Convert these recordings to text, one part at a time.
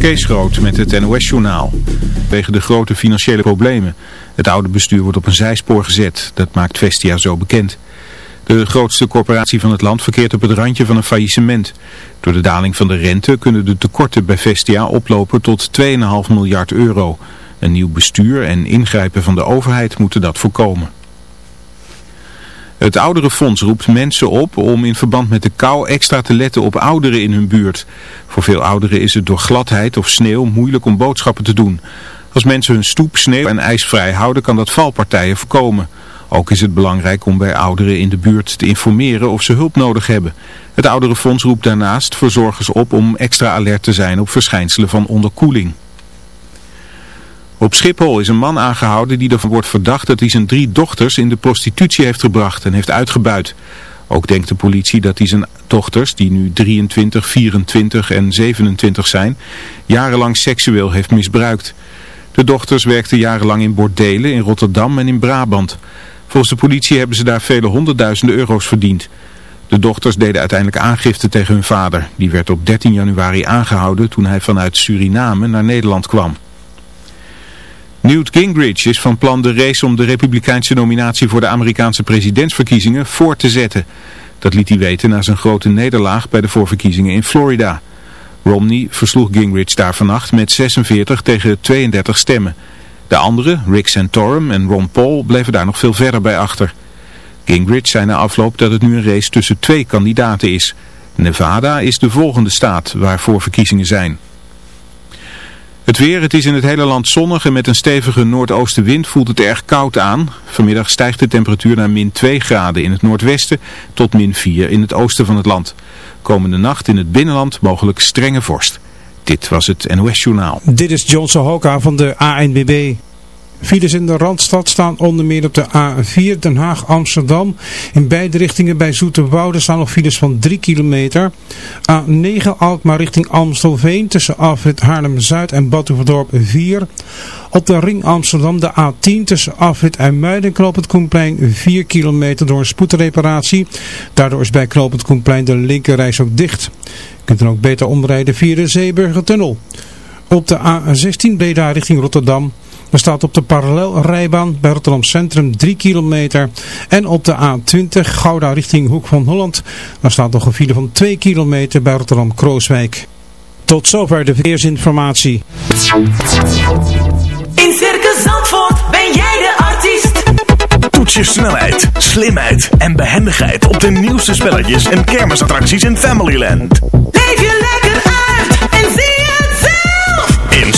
Kees Groot met het NOS-journaal. Wegen de grote financiële problemen. Het oude bestuur wordt op een zijspoor gezet. Dat maakt Vestia zo bekend. De grootste corporatie van het land verkeert op het randje van een faillissement. Door de daling van de rente kunnen de tekorten bij Vestia oplopen tot 2,5 miljard euro. Een nieuw bestuur en ingrijpen van de overheid moeten dat voorkomen. Het ouderenfonds roept mensen op om in verband met de kou extra te letten op ouderen in hun buurt. Voor veel ouderen is het door gladheid of sneeuw moeilijk om boodschappen te doen. Als mensen hun stoep, sneeuw en ijs vrij houden kan dat valpartijen voorkomen. Ook is het belangrijk om bij ouderen in de buurt te informeren of ze hulp nodig hebben. Het ouderenfonds roept daarnaast verzorgers op om extra alert te zijn op verschijnselen van onderkoeling. Op Schiphol is een man aangehouden die ervan wordt verdacht dat hij zijn drie dochters in de prostitutie heeft gebracht en heeft uitgebuit. Ook denkt de politie dat hij zijn dochters, die nu 23, 24 en 27 zijn, jarenlang seksueel heeft misbruikt. De dochters werkten jarenlang in bordelen in Rotterdam en in Brabant. Volgens de politie hebben ze daar vele honderdduizenden euro's verdiend. De dochters deden uiteindelijk aangifte tegen hun vader. Die werd op 13 januari aangehouden toen hij vanuit Suriname naar Nederland kwam. Newt Gingrich is van plan de race om de republikeinse nominatie voor de Amerikaanse presidentsverkiezingen voor te zetten. Dat liet hij weten na zijn grote nederlaag bij de voorverkiezingen in Florida. Romney versloeg Gingrich daar vannacht met 46 tegen 32 stemmen. De anderen, Rick Santorum en Ron Paul, bleven daar nog veel verder bij achter. Gingrich zei na afloop dat het nu een race tussen twee kandidaten is. Nevada is de volgende staat waar voorverkiezingen zijn. Het weer, het is in het hele land zonnig en met een stevige noordoostenwind voelt het erg koud aan. Vanmiddag stijgt de temperatuur naar min 2 graden in het noordwesten tot min 4 in het oosten van het land. Komende nacht in het binnenland mogelijk strenge vorst. Dit was het NOS Journaal. Dit is John Sohoka van de ANBB. Files in de Randstad staan onder meer op de A4 Den Haag-Amsterdam. In beide richtingen bij Zoeterwoude staan nog files van 3 kilometer. A9 Alkmaar richting Amstelveen tussen afrit Haarlem-Zuid en Badhoevedorp 4. Op de ring Amsterdam de A10 tussen afrit en Muiden Knopend Koenplein 4 kilometer door een spoedreparatie. Daardoor is bij Knopend Koenplein de linkerreis ook dicht. Je kunt dan ook beter omrijden via de Zeeburgertunnel. Op de A16 Breda richting Rotterdam er staat op de parallelrijbaan bij Rotterdam Centrum 3 kilometer. En op de A20 Gouda richting Hoek van Holland. Daar staat nog een file van 2 kilometer bij Rotterdam Krooswijk. Tot zover de verkeersinformatie. In Circus Zandvoort ben jij de artiest. Toets je snelheid, slimheid en behendigheid op de nieuwste spelletjes en kermisattracties in Familyland. Leef je lekker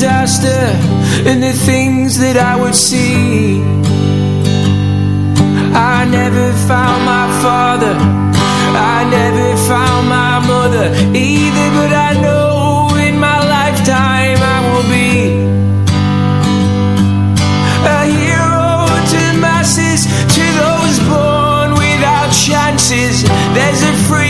disaster and the things that I would see. I never found my father, I never found my mother either, but I know in my lifetime I will be a hero to masses, to those born without chances. There's a free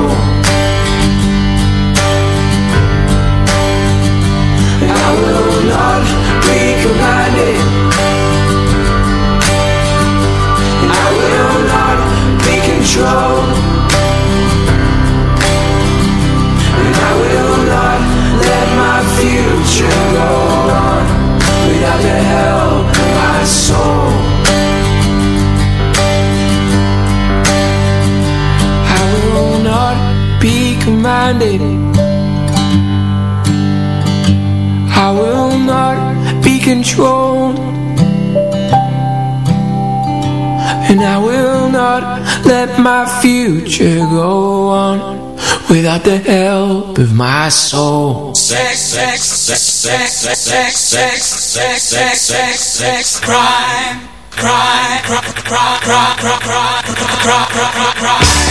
Without the help of my soul. Sex, sex, sex, sex, sex, sex, sex, sex, sex, sex, sex, crime, crime, cry, cry, cry, cry, cry, cry, cry, cry,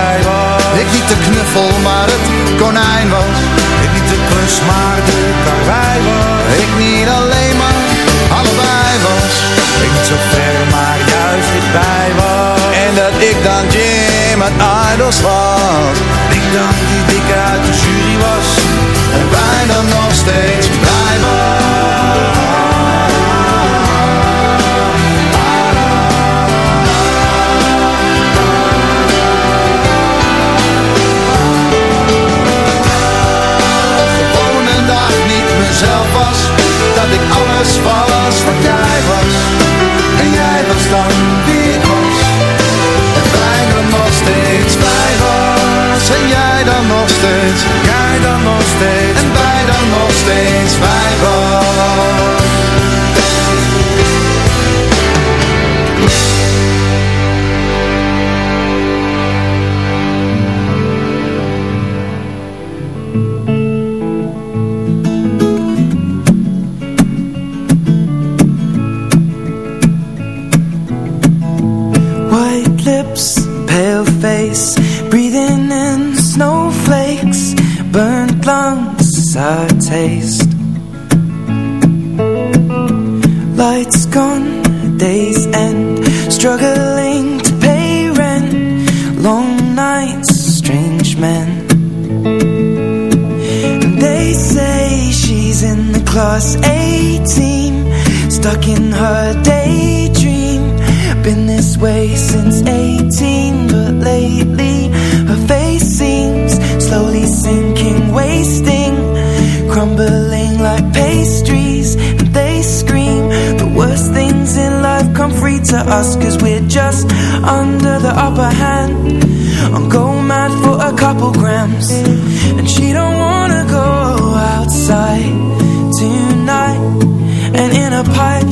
Ik niet de knuffel, maar het konijn was. Ik niet de klus, maar de karwei was. Ik niet alleen, maar allebei was. Ik niet zo ver, maar juist dichtbij was. En dat ik dan Jim uit Idols was.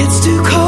It's too cold.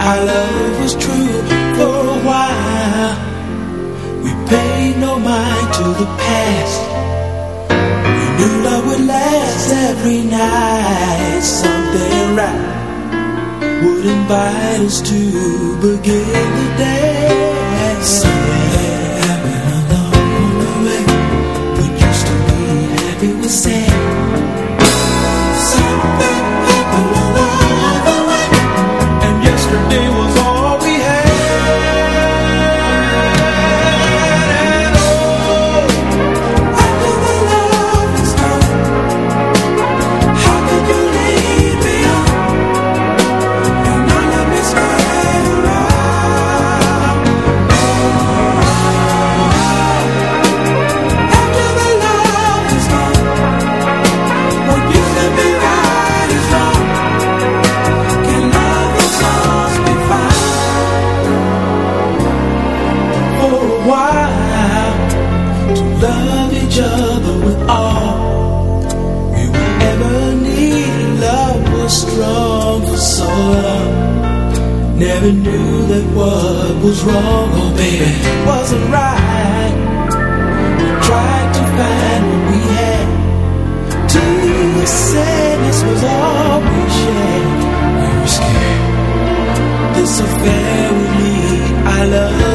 Our love was true for a while. We paid no mind to the past. We knew love would last every night. Something right would invite us to begin the day. Never knew that what was wrong, oh baby, wasn't right. We tried to find what we had. Till sadness was all we shared. We were scared. This affair would lead our love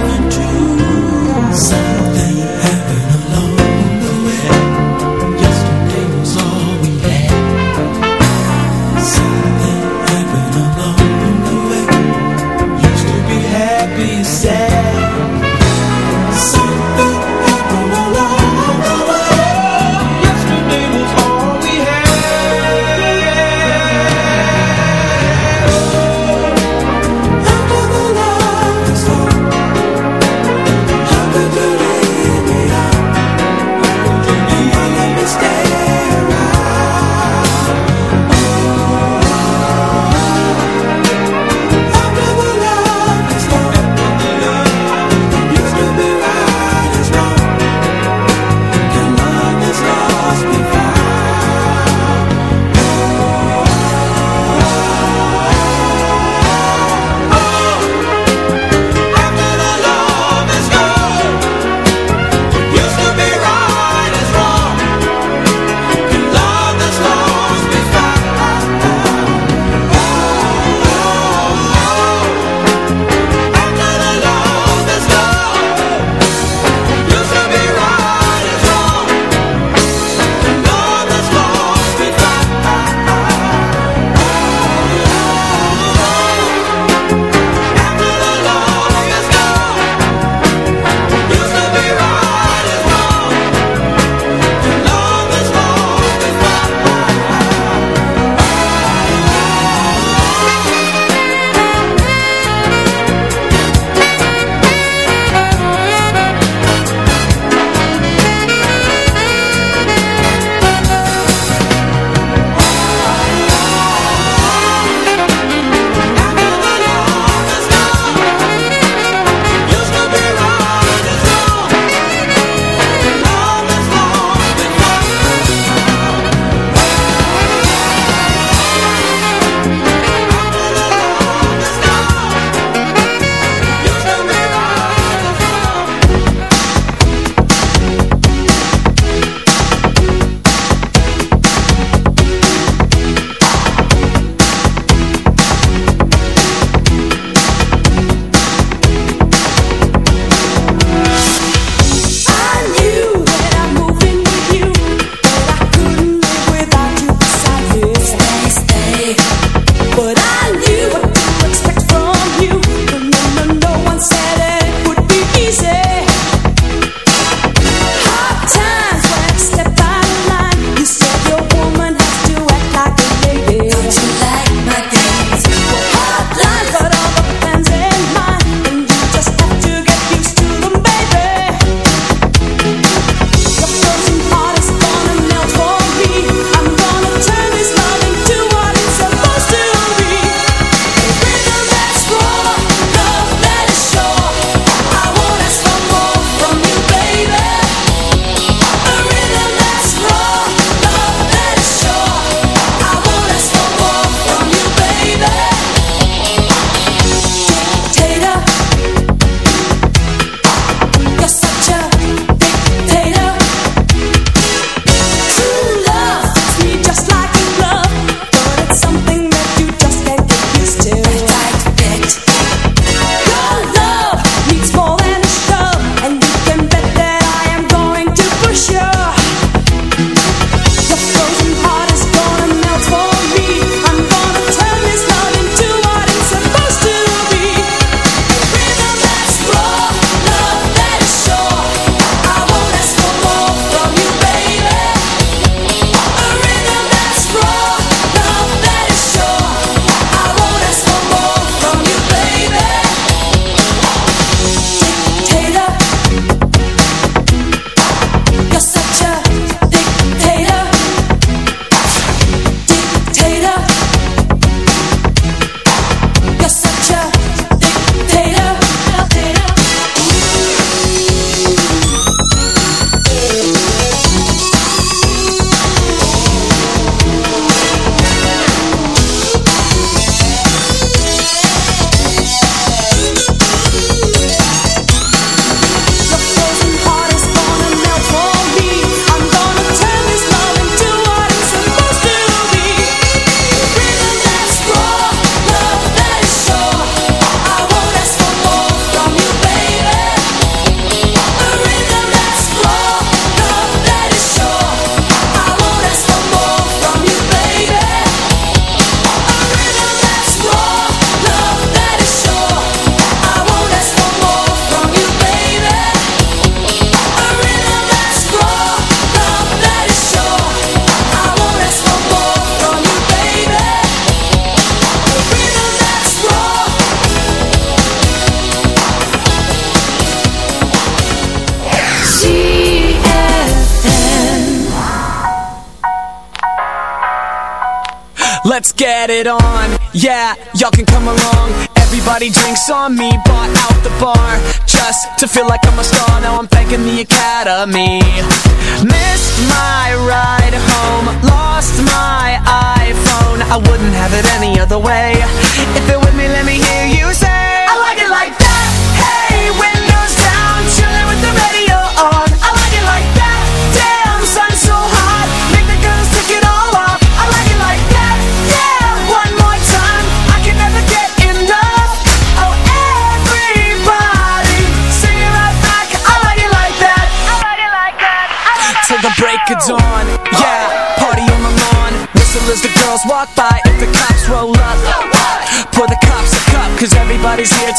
had it on. Yeah, y'all can come along. Everybody drinks on me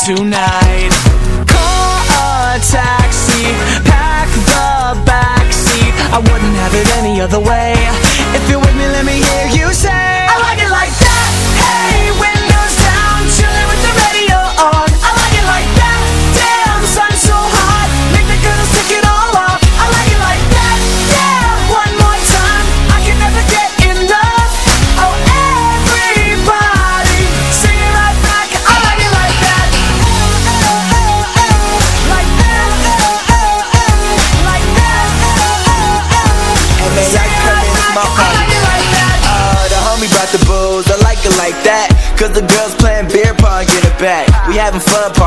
tonight.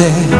triste